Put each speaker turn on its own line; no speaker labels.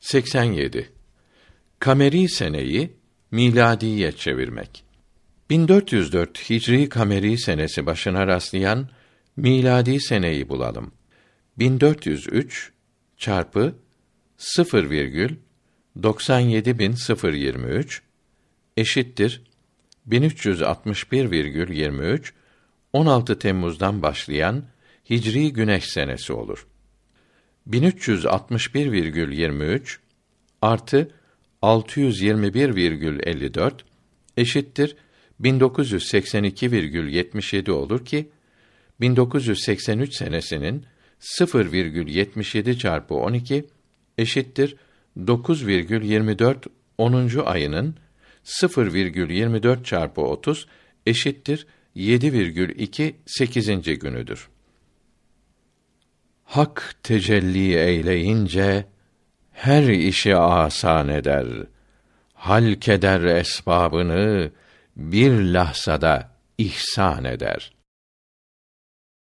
87. Kameri seneyi miladiye çevirmek. 1404 Hicri kameri senesi başına rastlayan miladi seneyi bulalım. 1403 çarpı 0 virgül 97023 eşittir 1361,23 16 Temmuz'dan başlayan Hicri Güneş senesi olur. 1361,23 artı 621,54 eşittir 1982,77 olur ki 1983 senesinin 0,77 çarpı 12 eşittir 9,24 10. ayının 0,24 çarpı 30 eşittir 7,2 8. günüdür. Hak tecelli eyleyince her işi asan eder. Hal keder esbabını bir lahzada ihsan eder.''